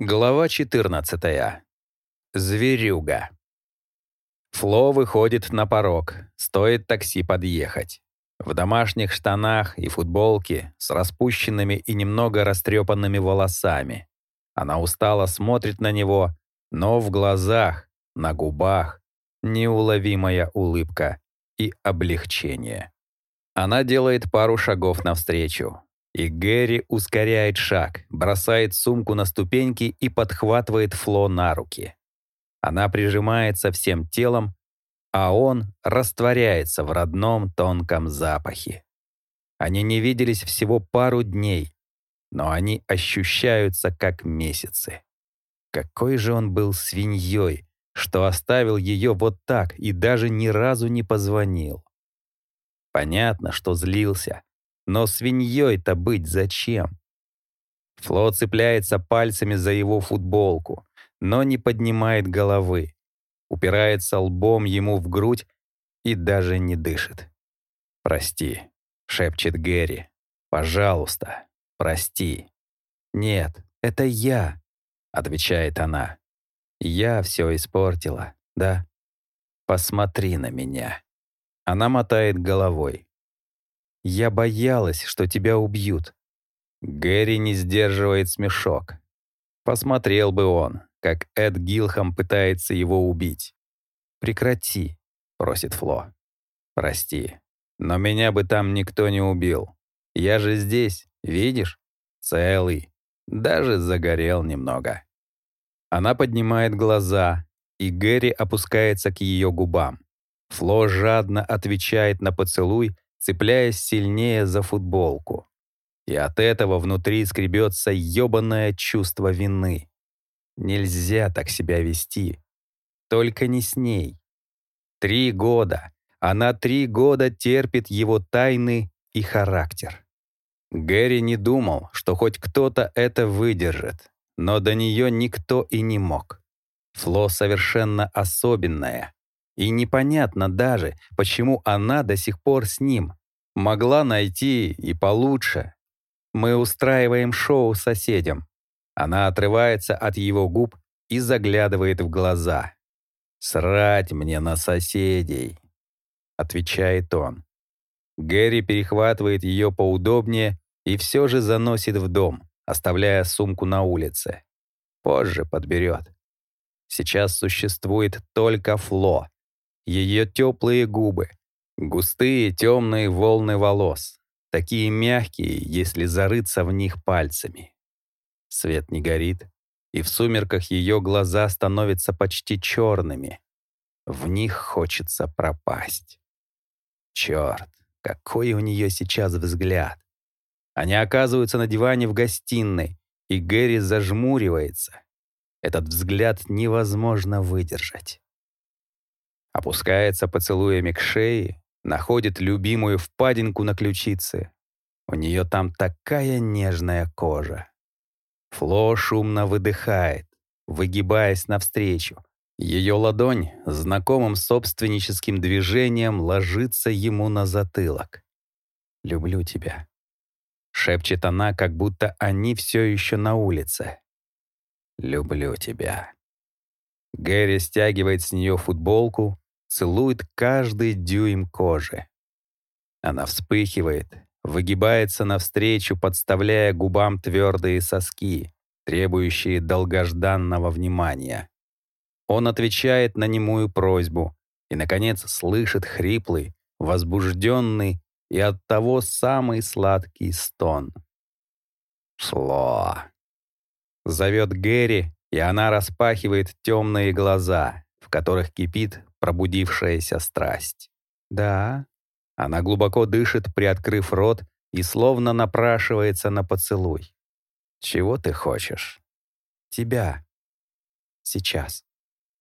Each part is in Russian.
Глава 14. Зверюга. Фло выходит на порог, стоит такси подъехать. В домашних штанах и футболке с распущенными и немного растрепанными волосами. Она устало смотрит на него, но в глазах, на губах неуловимая улыбка и облегчение. Она делает пару шагов навстречу, и Гэри ускоряет шаг, бросает сумку на ступеньки и подхватывает Фло на руки. Она прижимается всем телом, а он растворяется в родном тонком запахе. Они не виделись всего пару дней, но они ощущаются как месяцы. Какой же он был свиньей, что оставил ее вот так и даже ни разу не позвонил. Понятно, что злился, но свиньей-то быть зачем? Фло цепляется пальцами за его футболку, но не поднимает головы, упирается лбом ему в грудь и даже не дышит. «Прости», — шепчет Гэри. «Пожалуйста, прости». «Нет, это я», — отвечает она. «Я все испортила, да? Посмотри на меня». Она мотает головой. Я боялась, что тебя убьют». Гэри не сдерживает смешок. Посмотрел бы он, как Эд Гилхам пытается его убить. «Прекрати», — просит Фло. «Прости, но меня бы там никто не убил. Я же здесь, видишь? Целый. Даже загорел немного». Она поднимает глаза, и Гэри опускается к ее губам. Фло жадно отвечает на поцелуй, цепляясь сильнее за футболку. И от этого внутри скребется ёбанное чувство вины. Нельзя так себя вести. Только не с ней. Три года. Она три года терпит его тайны и характер. Гэри не думал, что хоть кто-то это выдержит, но до нее никто и не мог. Фло совершенно особенная, и непонятно даже, почему она до сих пор с ним. Могла найти и получше. Мы устраиваем шоу соседям. Она отрывается от его губ и заглядывает в глаза. «Срать мне на соседей», — отвечает он. Гэри перехватывает ее поудобнее и все же заносит в дом, оставляя сумку на улице. Позже подберет. Сейчас существует только Фло, ее теплые губы, густые темные волны волос, такие мягкие, если зарыться в них пальцами. Свет не горит, и в сумерках ее глаза становятся почти черными. В них хочется пропасть. Черт, какой у нее сейчас взгляд. Они оказываются на диване в гостиной, и Гэри зажмуривается. Этот взгляд невозможно выдержать опускается поцелуями к шее, находит любимую впадинку на ключице. У нее там такая нежная кожа. Фло шумно выдыхает, выгибаясь навстречу. Ее ладонь знакомым собственническим движением ложится ему на затылок. «Люблю тебя», — шепчет она, как будто они все еще на улице. «Люблю тебя». Гэри стягивает с нее футболку, целует каждый дюйм кожи. Она вспыхивает, выгибается навстречу, подставляя губам твердые соски, требующие долгожданного внимания. Он отвечает на немую просьбу и, наконец, слышит хриплый, возбужденный и оттого самый сладкий стон. «Шло!» Зовет Гэри, и она распахивает темные глаза, в которых кипит пробудившаяся страсть. Да, она глубоко дышит, приоткрыв рот, и словно напрашивается на поцелуй. Чего ты хочешь? Тебя. Сейчас.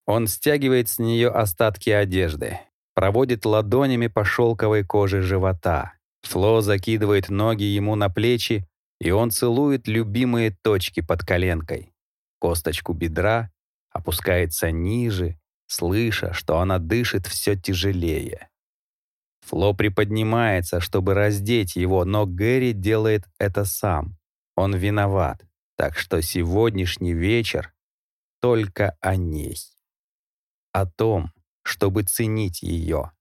Он стягивает с нее остатки одежды, проводит ладонями по шелковой коже живота. Фло закидывает ноги ему на плечи, и он целует любимые точки под коленкой. Косточку бедра опускается ниже, слыша, что она дышит все тяжелее. Фло приподнимается, чтобы раздеть его, но Гэри делает это сам. Он виноват. Так что сегодняшний вечер только о ней. О том, чтобы ценить ее.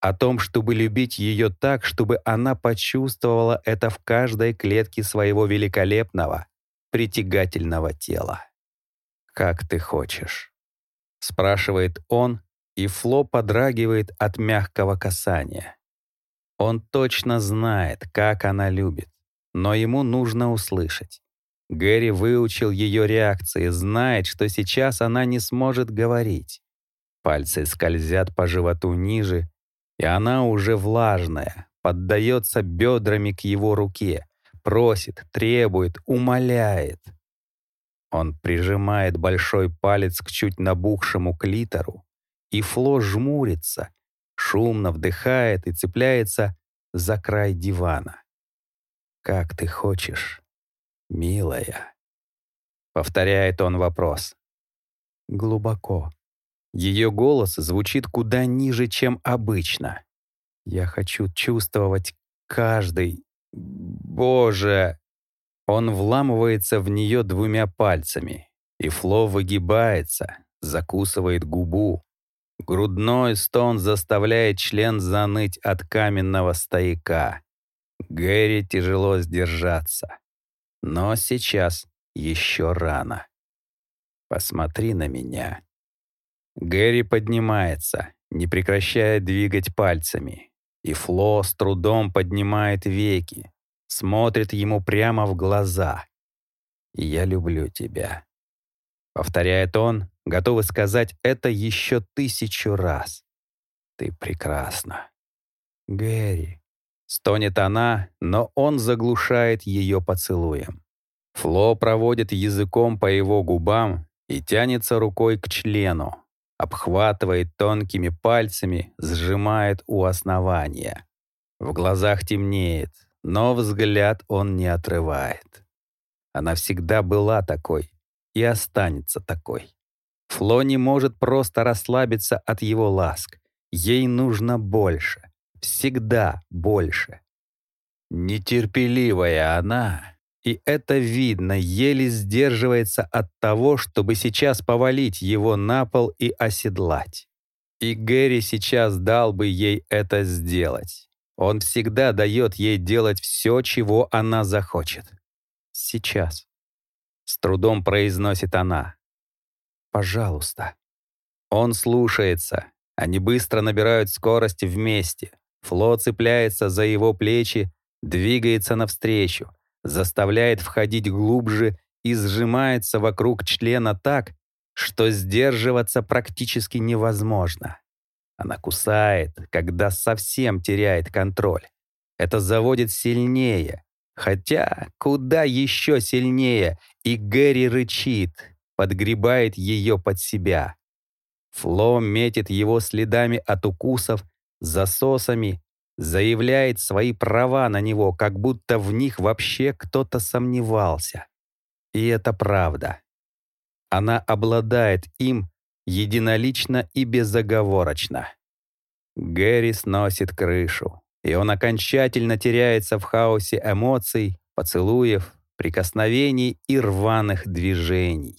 О том, чтобы любить ее так, чтобы она почувствовала это в каждой клетке своего великолепного, притягательного тела. «Как ты хочешь?» — спрашивает он, и Фло подрагивает от мягкого касания. Он точно знает, как она любит, но ему нужно услышать. Гэри выучил ее реакции, знает, что сейчас она не сможет говорить. Пальцы скользят по животу ниже, и она уже влажная, поддается бедрами к его руке, просит, требует, умоляет. Он прижимает большой палец к чуть набухшему клитору, и Фло жмурится, шумно вдыхает и цепляется за край дивана. «Как ты хочешь, милая?» Повторяет он вопрос. Глубоко. Ее голос звучит куда ниже, чем обычно. Я хочу чувствовать каждый... Боже! Он вламывается в нее двумя пальцами, и Фло выгибается, закусывает губу. Грудной стон заставляет член заныть от каменного стояка. Гэри тяжело сдержаться. Но сейчас еще рано. Посмотри на меня. Гэри поднимается, не прекращая двигать пальцами. И Фло с трудом поднимает веки, смотрит ему прямо в глаза. «Я люблю тебя», — повторяет он, готовый сказать это еще тысячу раз. «Ты прекрасна». «Гэри», — стонет она, но он заглушает ее поцелуем. Фло проводит языком по его губам и тянется рукой к члену, обхватывает тонкими пальцами, сжимает у основания. В глазах темнеет, но взгляд он не отрывает. Она всегда была такой и останется такой. Фло не может просто расслабиться от его ласк. Ей нужно больше. Всегда больше. Нетерпеливая она, и это видно, еле сдерживается от того, чтобы сейчас повалить его на пол и оседлать. И Гэри сейчас дал бы ей это сделать. Он всегда дает ей делать все, чего она захочет. Сейчас. С трудом произносит она. Пожалуйста. Он слушается. Они быстро набирают скорость вместе. Фло цепляется за его плечи, двигается навстречу заставляет входить глубже и сжимается вокруг члена так, что сдерживаться практически невозможно. Она кусает, когда совсем теряет контроль. Это заводит сильнее, хотя куда еще сильнее, и Гэри рычит, подгребает ее под себя. Фло метит его следами от укусов, засосами заявляет свои права на него, как будто в них вообще кто-то сомневался. И это правда. Она обладает им единолично и безоговорочно. Гэри сносит крышу, и он окончательно теряется в хаосе эмоций, поцелуев, прикосновений и рваных движений.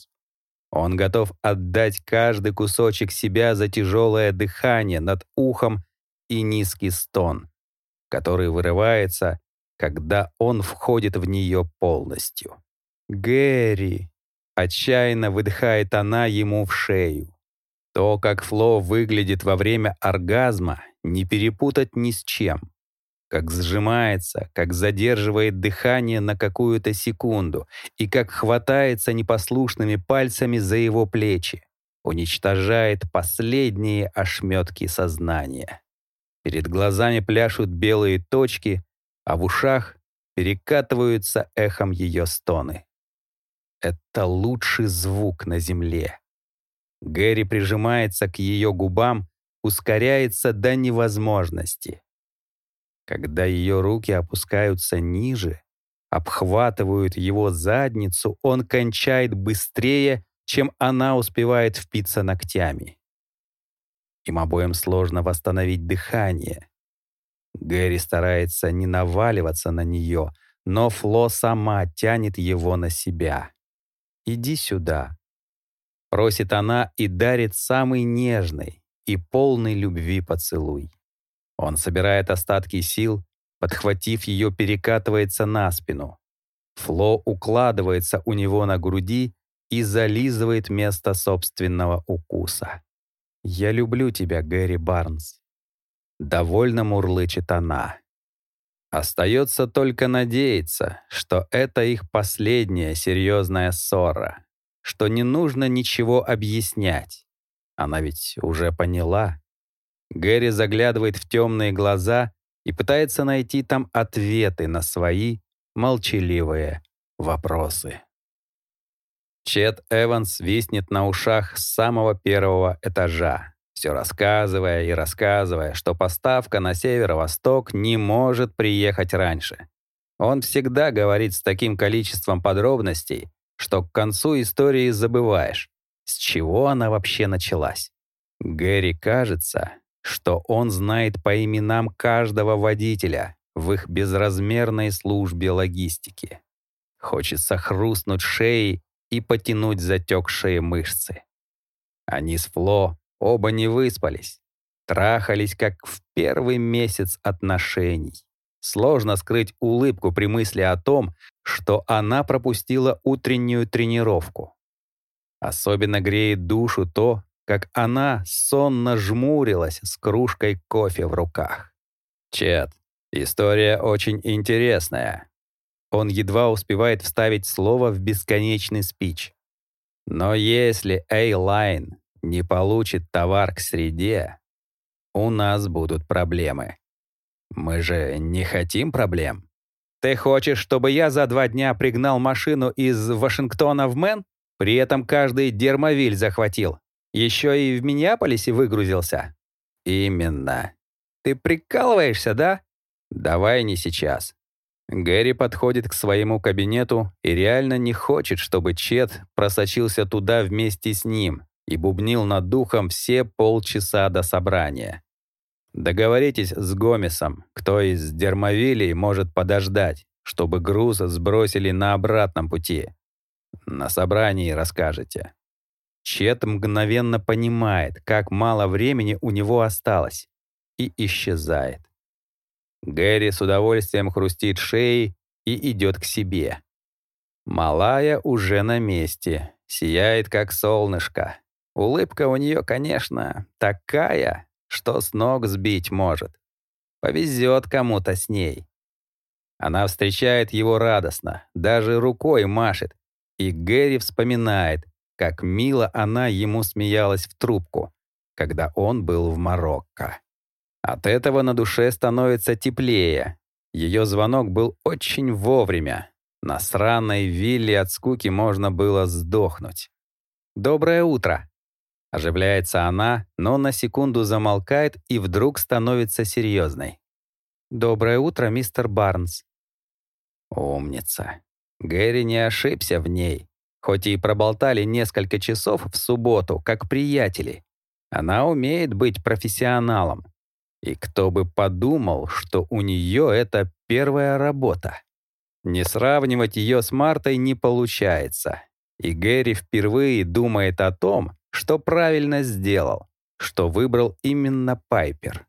Он готов отдать каждый кусочек себя за тяжелое дыхание над ухом и низкий стон, который вырывается, когда он входит в нее полностью. «Гэри!» — отчаянно выдыхает она ему в шею. То, как Фло выглядит во время оргазма, не перепутать ни с чем. Как сжимается, как задерживает дыхание на какую-то секунду и как хватается непослушными пальцами за его плечи, уничтожает последние ошметки сознания. Перед глазами пляшут белые точки, а в ушах перекатываются эхом ее стоны. Это лучший звук на земле. Гэри прижимается к ее губам, ускоряется до невозможности. Когда ее руки опускаются ниже, обхватывают его задницу, он кончает быстрее, чем она успевает впиться ногтями. Им обоим сложно восстановить дыхание. Гэри старается не наваливаться на нее, но Фло сама тянет его на себя. иди сюда». Просит она и дарит самый нежный и полный любви поцелуй. Он собирает остатки сил, подхватив ее, перекатывается на спину. Фло укладывается у него на груди и зализывает место собственного укуса. «Я люблю тебя, Гэри Барнс». Довольно мурлычет она. Остается только надеяться, что это их последняя серьезная ссора, что не нужно ничего объяснять. Она ведь уже поняла. Гэри заглядывает в темные глаза и пытается найти там ответы на свои молчаливые вопросы. Чет Эванс виснет на ушах с самого первого этажа, все рассказывая и рассказывая, что поставка на северо-восток не может приехать раньше. Он всегда говорит с таким количеством подробностей, что к концу истории забываешь, с чего она вообще началась. Гэри кажется, что он знает по именам каждого водителя в их безразмерной службе логистики. Хочется хрустнуть шеей и потянуть затекшие мышцы. Они с Фло оба не выспались, трахались как в первый месяц отношений. Сложно скрыть улыбку при мысли о том, что она пропустила утреннюю тренировку. Особенно греет душу то, как она сонно жмурилась с кружкой кофе в руках. «Чет, история очень интересная». Он едва успевает вставить слово в бесконечный спич. Но если A-Line не получит товар к среде, у нас будут проблемы. Мы же не хотим проблем. Ты хочешь, чтобы я за два дня пригнал машину из Вашингтона в Мэн? При этом каждый дермовиль захватил. Еще и в Миннеаполисе выгрузился. Именно. Ты прикалываешься, да? Давай не сейчас. Гэри подходит к своему кабинету и реально не хочет, чтобы Чет просочился туда вместе с ним и бубнил над духом все полчаса до собрания. Договоритесь с Гомесом, кто из Дермовилей может подождать, чтобы груз сбросили на обратном пути. На собрании расскажете. Чет мгновенно понимает, как мало времени у него осталось, и исчезает. Гэри с удовольствием хрустит шеей и идет к себе. Малая уже на месте, сияет как солнышко. Улыбка у нее, конечно, такая, что с ног сбить может. Повезет кому-то с ней. Она встречает его радостно, даже рукой машет, и Гэри вспоминает, как мило она ему смеялась в трубку, когда он был в Марокко. От этого на душе становится теплее. Ее звонок был очень вовремя. На сраной вилле от скуки можно было сдохнуть. «Доброе утро!» Оживляется она, но на секунду замолкает и вдруг становится серьезной. «Доброе утро, мистер Барнс». Умница. Гэри не ошибся в ней. Хоть и проболтали несколько часов в субботу, как приятели. Она умеет быть профессионалом. И кто бы подумал, что у нее это первая работа. Не сравнивать ее с Мартой не получается. И Гэри впервые думает о том, что правильно сделал, что выбрал именно Пайпер.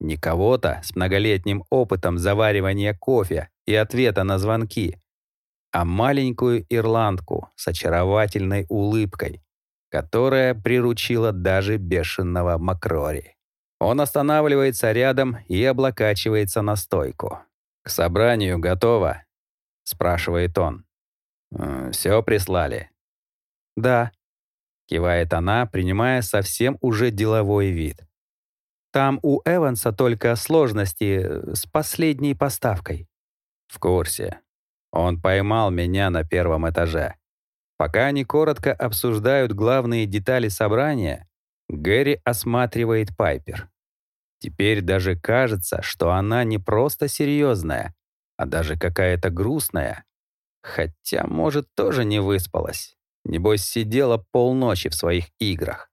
Не кого-то с многолетним опытом заваривания кофе и ответа на звонки, а маленькую ирландку с очаровательной улыбкой, которая приручила даже бешеного Макрори. Он останавливается рядом и облокачивается на стойку. «К собранию готово?» — спрашивает он. «Э, «Все прислали?» «Да», — кивает она, принимая совсем уже деловой вид. «Там у Эванса только сложности э, с последней поставкой». «В курсе. Он поймал меня на первом этаже. Пока они коротко обсуждают главные детали собрания, Гэри осматривает Пайпер. Теперь даже кажется, что она не просто серьезная, а даже какая-то грустная. Хотя, может, тоже не выспалась. Небось, сидела полночи в своих играх.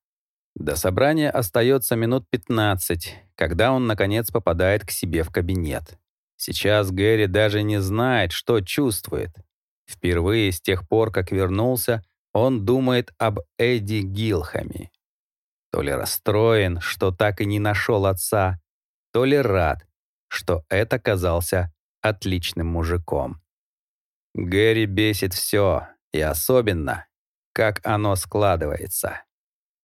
До собрания остается минут 15, когда он, наконец, попадает к себе в кабинет. Сейчас Гэри даже не знает, что чувствует. Впервые с тех пор, как вернулся, он думает об Эдди Гилхаме. То ли расстроен, что так и не нашел отца, то ли рад, что это казался отличным мужиком. Гэри бесит все, и особенно, как оно складывается.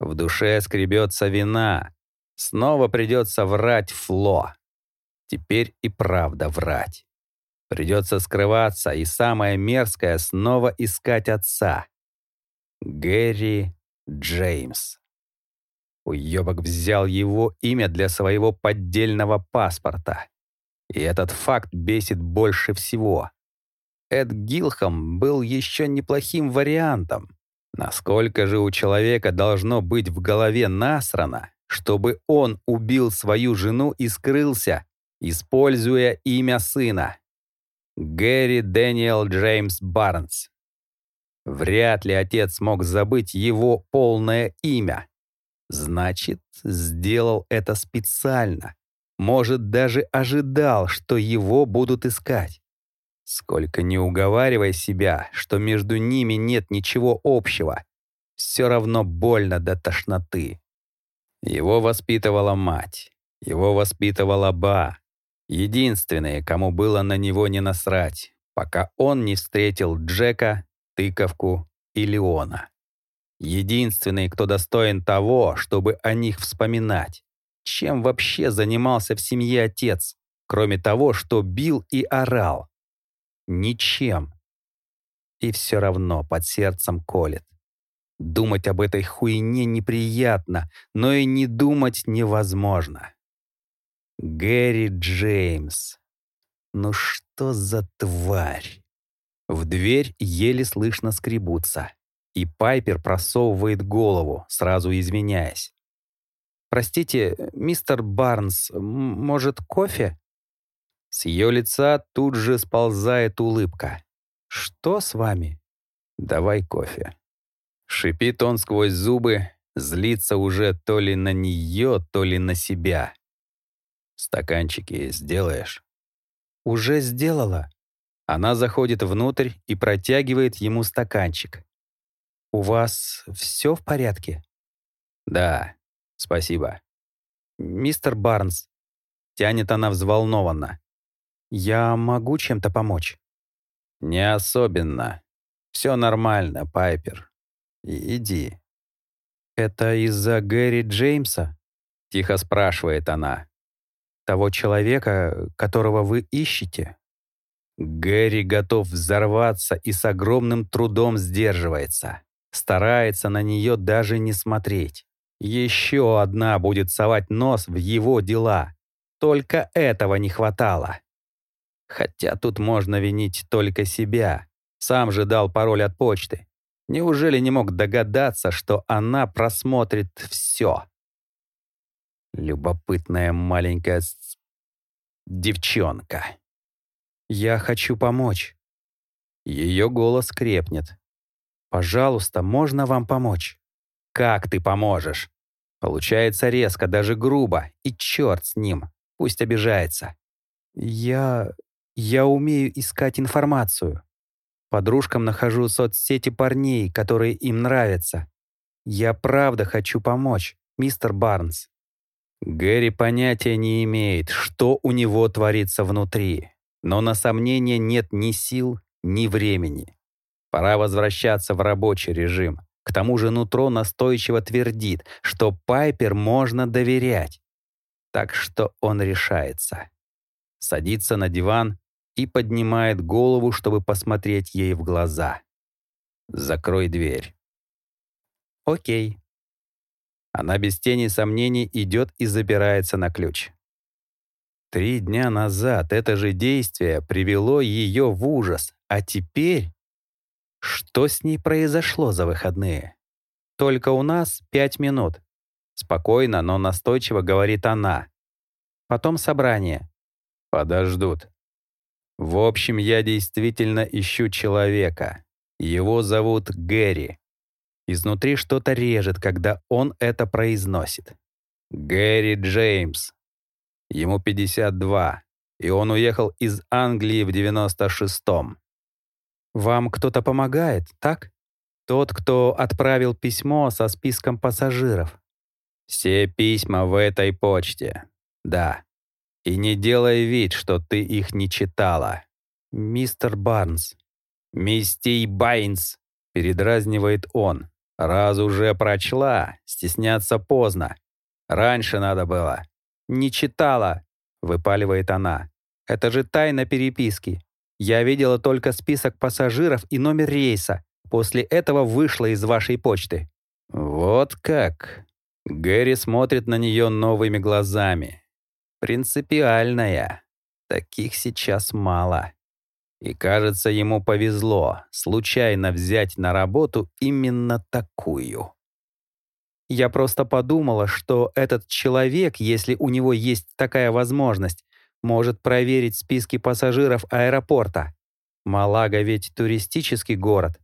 В душе скребется вина. Снова придется врать Фло. Теперь и правда врать. Придется скрываться, и самое мерзкое — снова искать отца. Гэри Джеймс. Уёбок взял его имя для своего поддельного паспорта. И этот факт бесит больше всего. Эд Гилхам был еще неплохим вариантом. Насколько же у человека должно быть в голове насрано, чтобы он убил свою жену и скрылся, используя имя сына? Гэри Дэниел Джеймс Барнс. Вряд ли отец мог забыть его полное имя. Значит, сделал это специально. Может, даже ожидал, что его будут искать. Сколько не уговаривай себя, что между ними нет ничего общего, все равно больно до тошноты. Его воспитывала мать, его воспитывала Ба, единственные, кому было на него не насрать, пока он не встретил Джека, тыковку и Леона. Единственный, кто достоин того, чтобы о них вспоминать. Чем вообще занимался в семье отец, кроме того, что бил и орал? Ничем. И все равно под сердцем колет. Думать об этой хуйне неприятно, но и не думать невозможно. Гэри Джеймс. Ну что за тварь? В дверь еле слышно скребутся, и Пайпер просовывает голову, сразу извиняясь. «Простите, мистер Барнс, может, кофе?» С ее лица тут же сползает улыбка. «Что с вами?» «Давай кофе». Шипит он сквозь зубы, злится уже то ли на нее, то ли на себя. «Стаканчики сделаешь?» «Уже сделала». Она заходит внутрь и протягивает ему стаканчик. «У вас все в порядке?» «Да, спасибо». «Мистер Барнс», — тянет она взволнованно, «я могу чем-то помочь?» «Не особенно. Все нормально, Пайпер. И иди». «Это из-за Гэри Джеймса?» — тихо спрашивает она того человека, которого вы ищете. Гэри готов взорваться и с огромным трудом сдерживается. Старается на нее даже не смотреть. Еще одна будет совать нос в его дела. Только этого не хватало. Хотя тут можно винить только себя. Сам же дал пароль от почты. Неужели не мог догадаться, что она просмотрит все? Любопытная маленькая девчонка. «Я хочу помочь». Ее голос крепнет. «Пожалуйста, можно вам помочь?» «Как ты поможешь?» Получается резко, даже грубо, и черт с ним, пусть обижается. «Я... я умею искать информацию. Подружкам нахожу соцсети парней, которые им нравятся. Я правда хочу помочь, мистер Барнс». Гэри понятия не имеет, что у него творится внутри, но на сомнение нет ни сил, ни времени. Пора возвращаться в рабочий режим. К тому же нутро настойчиво твердит, что Пайпер можно доверять. Так что он решается. Садится на диван и поднимает голову, чтобы посмотреть ей в глаза. «Закрой дверь». «Окей», она без тени сомнений идет и запирается на ключ. Три дня назад это же действие привело ее в ужас, а теперь... Что с ней произошло за выходные? Только у нас пять минут. Спокойно, но настойчиво говорит она. Потом собрание. Подождут. В общем, я действительно ищу человека. Его зовут Гэри. Изнутри что-то режет, когда он это произносит. Гэри Джеймс. Ему 52, и он уехал из Англии в 96-м. «Вам кто-то помогает, так?» Тот, кто отправил письмо со списком пассажиров. Все письма в этой почте. Да. И не делай вид, что ты их не читала. Мистер Барнс. Мистей Байнс, передразнивает он. Раз уже прочла, стесняться поздно. Раньше надо было. Не читала, выпаливает она. Это же тайна переписки. Я видела только список пассажиров и номер рейса. После этого вышла из вашей почты». «Вот как?» Гэри смотрит на нее новыми глазами. «Принципиальная. Таких сейчас мало». И кажется, ему повезло случайно взять на работу именно такую. Я просто подумала, что этот человек, если у него есть такая возможность, может проверить списки пассажиров аэропорта. Малага ведь туристический город,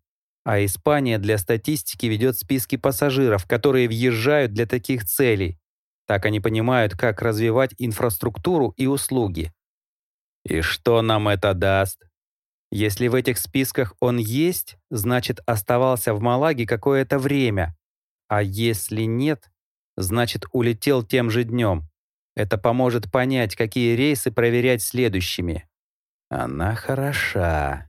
а Испания для статистики ведет списки пассажиров, которые въезжают для таких целей. Так они понимают, как развивать инфраструктуру и услуги. И что нам это даст? Если в этих списках он есть, значит оставался в Малаге какое-то время. А если нет, значит улетел тем же днем. Это поможет понять, какие рейсы проверять следующими. Она хороша.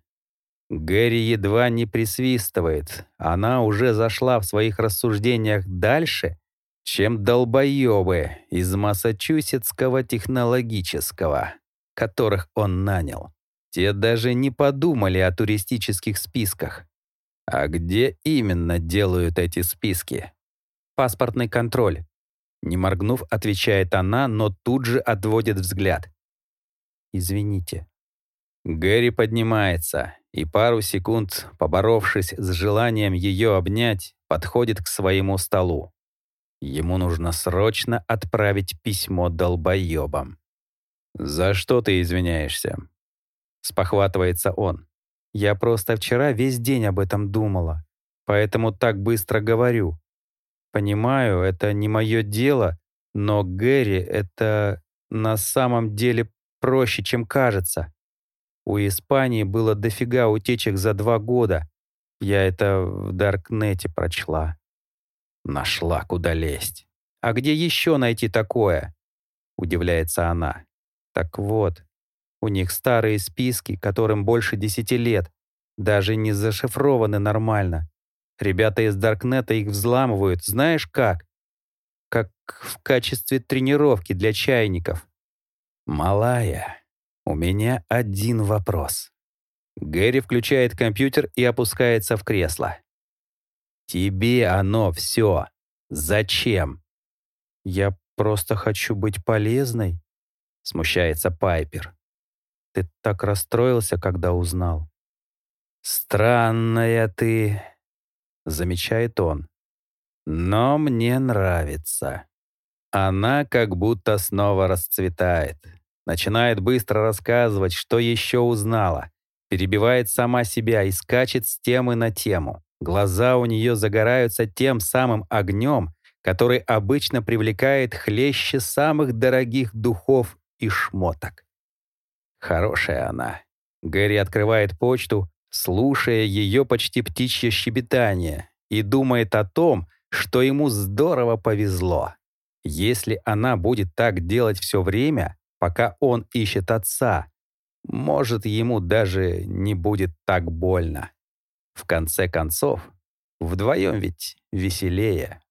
Гэри едва не присвистывает. Она уже зашла в своих рассуждениях дальше, чем долбоебы из Массачусетского технологического, которых он нанял. Те даже не подумали о туристических списках. А где именно делают эти списки? Паспортный контроль. Не моргнув, отвечает она, но тут же отводит взгляд. «Извините». Гэри поднимается и пару секунд, поборовшись с желанием ее обнять, подходит к своему столу. Ему нужно срочно отправить письмо долбоебам. «За что ты извиняешься?» Спохватывается он. «Я просто вчера весь день об этом думала, поэтому так быстро говорю. Понимаю, это не мое дело, но Гэри — это на самом деле проще, чем кажется. У Испании было дофига утечек за два года. Я это в Даркнете прочла. Нашла, куда лезть. А где еще найти такое? Удивляется она. Так вот, у них старые списки, которым больше десяти лет, даже не зашифрованы нормально. Ребята из Даркнета их взламывают, знаешь как? Как в качестве тренировки для чайников. Малая, у меня один вопрос. Гэри включает компьютер и опускается в кресло. Тебе оно все. Зачем? Я просто хочу быть полезной, смущается Пайпер. Ты так расстроился, когда узнал. Странная ты, замечает он. Но мне нравится. Она как будто снова расцветает. Начинает быстро рассказывать, что еще узнала. Перебивает сама себя и скачет с темы на тему. Глаза у нее загораются тем самым огнем, который обычно привлекает хлеще самых дорогих духов и шмоток. Хорошая она. Гэри открывает почту слушая ее почти птичье щебетание, и думает о том, что ему здорово повезло. Если она будет так делать все время, пока он ищет отца, может, ему даже не будет так больно. В конце концов, вдвоем ведь веселее.